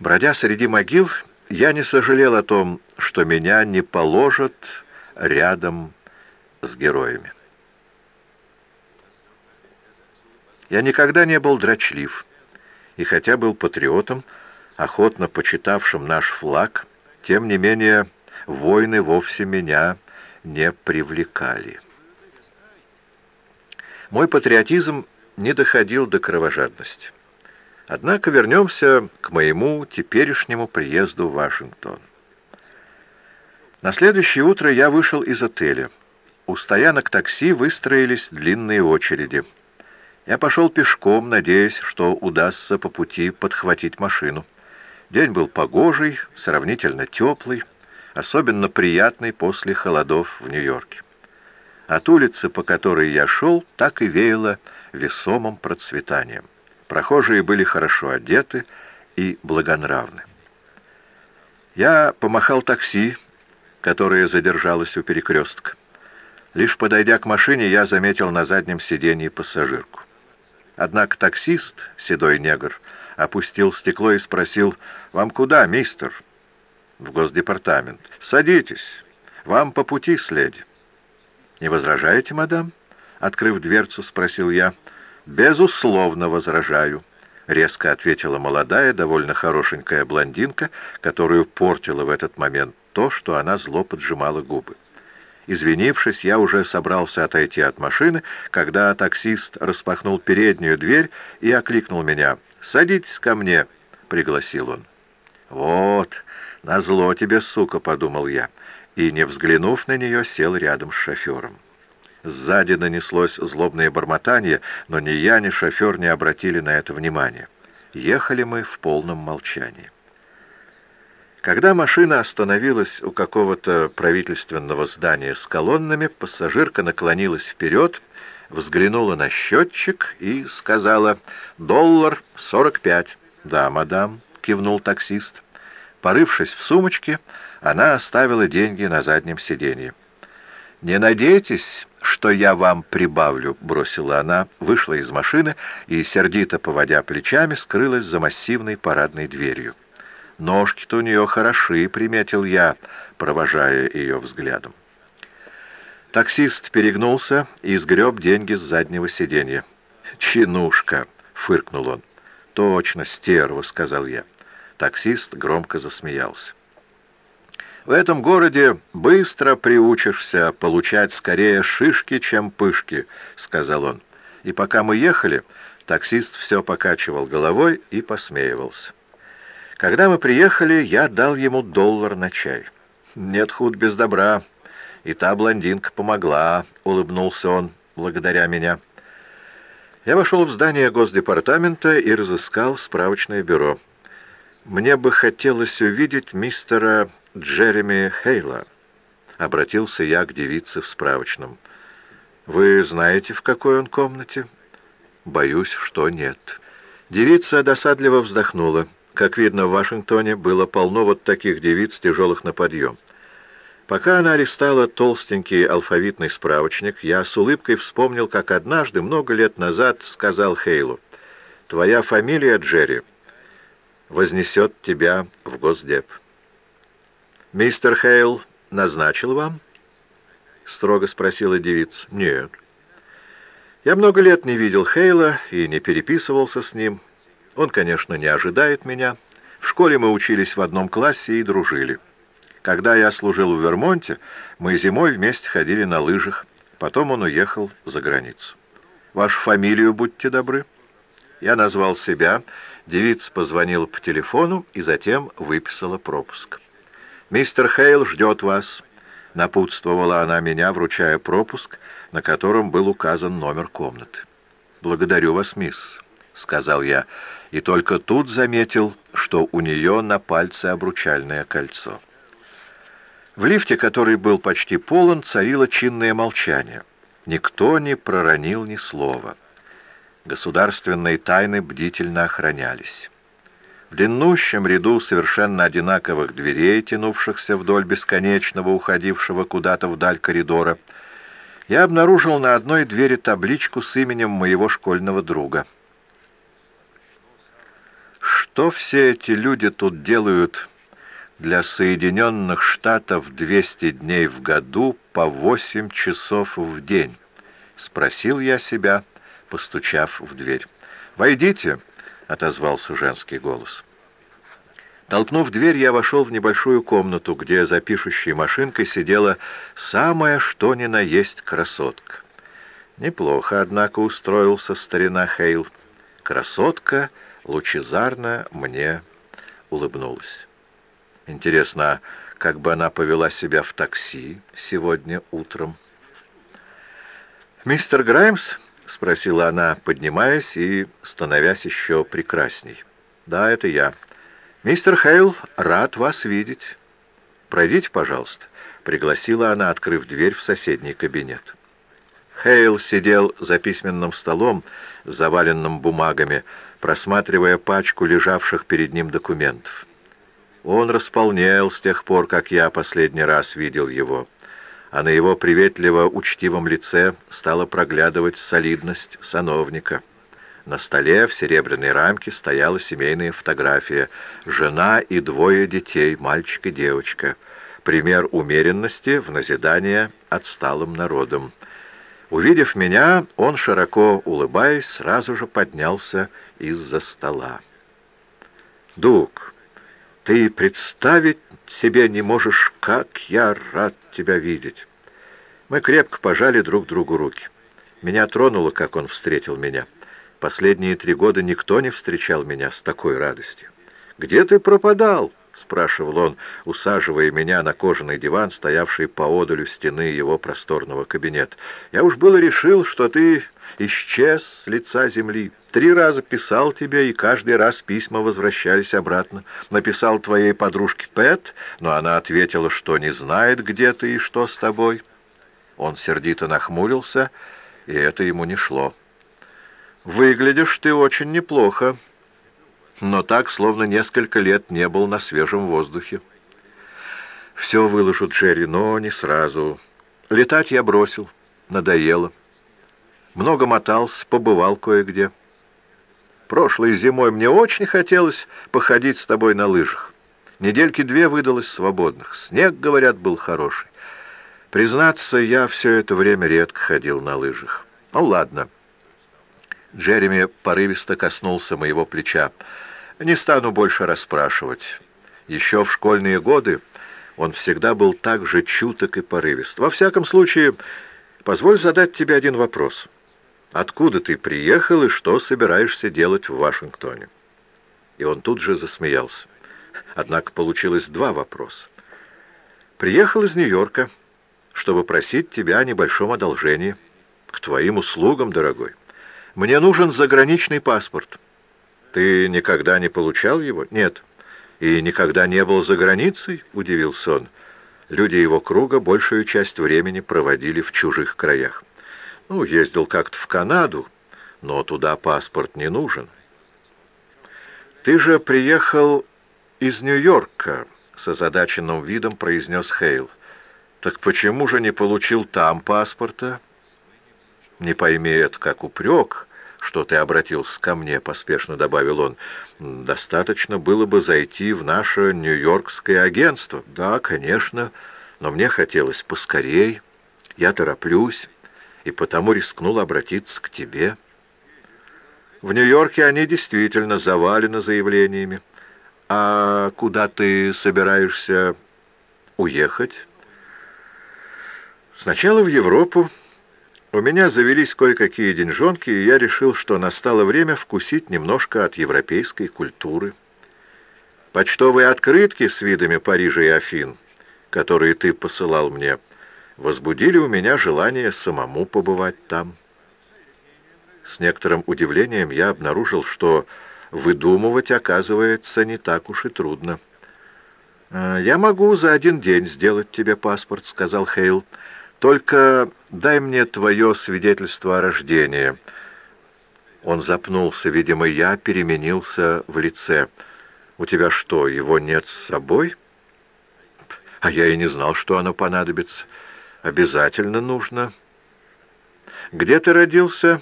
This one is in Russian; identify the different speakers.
Speaker 1: Бродя среди могил, я не сожалел о том, что меня не положат рядом с героями. Я никогда не был дрочлив, и хотя был патриотом, охотно почитавшим наш флаг, тем не менее войны вовсе меня не привлекали. Мой патриотизм не доходил до кровожадности. Однако вернемся к моему теперешнему приезду в Вашингтон. На следующее утро я вышел из отеля. У стоянок такси выстроились длинные очереди. Я пошел пешком, надеясь, что удастся по пути подхватить машину. День был погожий, сравнительно теплый, особенно приятный после холодов в Нью-Йорке. От улицы, по которой я шел, так и веяло весомым процветанием. Прохожие были хорошо одеты и благонравны. Я помахал такси, которое задержалось у перекрестка. Лишь подойдя к машине, я заметил на заднем сиденье пассажирку. Однако таксист, седой негр, опустил стекло и спросил, «Вам куда, мистер?» «В Госдепартамент». «Садитесь. Вам по пути следи». «Не возражаете, мадам?» Открыв дверцу, спросил я. «Безусловно возражаю», — резко ответила молодая, довольно хорошенькая блондинка, которую портила в этот момент то, что она зло поджимала губы. Извинившись, я уже собрался отойти от машины, когда таксист распахнул переднюю дверь и окликнул меня. «Садитесь ко мне», — пригласил он. «Вот, назло тебе, сука», — подумал я, и, не взглянув на нее, сел рядом с шофером. Сзади нанеслось злобное бормотание, но ни я, ни шофер не обратили на это внимания. Ехали мы в полном молчании. Когда машина остановилась у какого-то правительственного здания с колоннами, пассажирка наклонилась вперед, взглянула на счетчик и сказала «Доллар сорок пять». «Да, мадам», — кивнул таксист. Порывшись в сумочке, она оставила деньги на заднем сиденье. «Не надейтесь, что я вам прибавлю», — бросила она, вышла из машины и, сердито поводя плечами, скрылась за массивной парадной дверью. Ножки-то у нее хороши, приметил я, провожая ее взглядом. Таксист перегнулся и сгреб деньги с заднего сиденья. «Чинушка!» — фыркнул он. «Точно, стерва!» — сказал я. Таксист громко засмеялся. «В этом городе быстро приучишься получать скорее шишки, чем пышки», — сказал он. И пока мы ехали, таксист все покачивал головой и посмеивался. Когда мы приехали, я дал ему доллар на чай. «Нет худ без добра. И та блондинка помогла», — улыбнулся он, благодаря меня. Я вошел в здание Госдепартамента и разыскал справочное бюро. «Мне бы хотелось увидеть мистера Джереми Хейла», — обратился я к девице в справочном. «Вы знаете, в какой он комнате?» «Боюсь, что нет». Девица досадливо вздохнула. Как видно, в Вашингтоне было полно вот таких девиц, тяжелых на подъем. Пока она арестала толстенький алфавитный справочник, я с улыбкой вспомнил, как однажды, много лет назад, сказал Хейлу, «Твоя фамилия, Джерри, вознесет тебя в Госдеп». «Мистер Хейл назначил вам?» — строго спросила девица. «Нет». Я много лет не видел Хейла и не переписывался с ним. Он, конечно, не ожидает меня. В школе мы учились в одном классе и дружили. Когда я служил в Вермонте, мы зимой вместе ходили на лыжах. Потом он уехал за границу. Вашу фамилию, будьте добры. Я назвал себя, девица позвонила по телефону и затем выписала пропуск. «Мистер Хейл ждет вас», — напутствовала она меня, вручая пропуск, на котором был указан номер комнаты. «Благодарю вас, мисс», — сказал я, и только тут заметил, что у нее на пальце обручальное кольцо. В лифте, который был почти полон, царило чинное молчание. Никто не проронил ни слова. Государственные тайны бдительно охранялись. В длиннущем ряду совершенно одинаковых дверей, тянувшихся вдоль бесконечного, уходившего куда-то вдаль коридора, я обнаружил на одной двери табличку с именем моего школьного друга — что все эти люди тут делают для Соединенных Штатов 200 дней в году по 8 часов в день? Спросил я себя, постучав в дверь. «Войдите!» — отозвался женский голос. Толкнув дверь, я вошел в небольшую комнату, где за пишущей машинкой сидела самая что ни на есть красотка. Неплохо, однако, устроился старина Хейл. Красотка лучезарно мне улыбнулась. Интересно, как бы она повела себя в такси сегодня утром? «Мистер Граймс?» — спросила она, поднимаясь и становясь еще прекрасней. «Да, это я. «Мистер Хейл, рад вас видеть. Пройдите, пожалуйста», — пригласила она, открыв дверь в соседний кабинет. Хейл сидел за письменным столом, заваленным бумагами, просматривая пачку лежавших перед ним документов. Он располнел с тех пор, как я последний раз видел его, а на его приветливо-учтивом лице стала проглядывать солидность сановника. На столе в серебряной рамке стояла семейная фотография. Жена и двое детей, мальчик и девочка. Пример умеренности в назидание отсталым народам. Увидев меня, он, широко улыбаясь, сразу же поднялся из-за стола. «Дуг, ты представить себе не можешь, как я рад тебя видеть!» Мы крепко пожали друг другу руки. Меня тронуло, как он встретил меня. Последние три года никто не встречал меня с такой радостью. «Где ты пропадал?» — спрашивал он, усаживая меня на кожаный диван, стоявший поодалю стены его просторного кабинета. «Я уж было решил, что ты исчез с лица земли. Три раза писал тебе, и каждый раз письма возвращались обратно. Написал твоей подружке Пэт, но она ответила, что не знает, где ты и что с тобой». Он сердито нахмурился, и это ему не шло. «Выглядишь ты очень неплохо, но так, словно несколько лет не был на свежем воздухе». «Все выложу, Джерри, но не сразу. Летать я бросил, надоело. Много мотался, побывал кое-где. Прошлой зимой мне очень хотелось походить с тобой на лыжах. Недельки две выдалось свободных. Снег, говорят, был хороший. Признаться, я все это время редко ходил на лыжах. Ну, ладно». Джереми порывисто коснулся моего плеча. «Не стану больше расспрашивать. Еще в школьные годы он всегда был так же чуток и порывист. Во всяком случае, позволь задать тебе один вопрос. Откуда ты приехал и что собираешься делать в Вашингтоне?» И он тут же засмеялся. Однако получилось два вопроса. «Приехал из Нью-Йорка, чтобы просить тебя о небольшом одолжении. К твоим услугам, дорогой». Мне нужен заграничный паспорт. Ты никогда не получал его? Нет. И никогда не был за границей? Удивился он. Люди его круга большую часть времени проводили в чужих краях. Ну, ездил как-то в Канаду, но туда паспорт не нужен. Ты же приехал из Нью-Йорка, с озадаченным видом произнес Хейл. Так почему же не получил там паспорта? «Не пойми это как упрек, что ты обратился ко мне», — поспешно добавил он. «Достаточно было бы зайти в наше нью-йоркское агентство». «Да, конечно, но мне хотелось поскорей. Я тороплюсь, и потому рискнул обратиться к тебе». В Нью-Йорке они действительно завалены заявлениями. А куда ты собираешься уехать? Сначала в Европу, у меня завелись кое-какие деньжонки, и я решил, что настало время вкусить немножко от европейской культуры. Почтовые открытки с видами Парижа и Афин, которые ты посылал мне, возбудили у меня желание самому побывать там. С некоторым удивлением я обнаружил, что выдумывать, оказывается, не так уж и трудно. «Э, «Я могу за один день сделать тебе паспорт», — сказал Хейл. Только дай мне твое свидетельство о рождении». Он запнулся. Видимо, я переменился в лице. «У тебя что, его нет с собой?» «А я и не знал, что оно понадобится. Обязательно нужно». «Где ты родился?»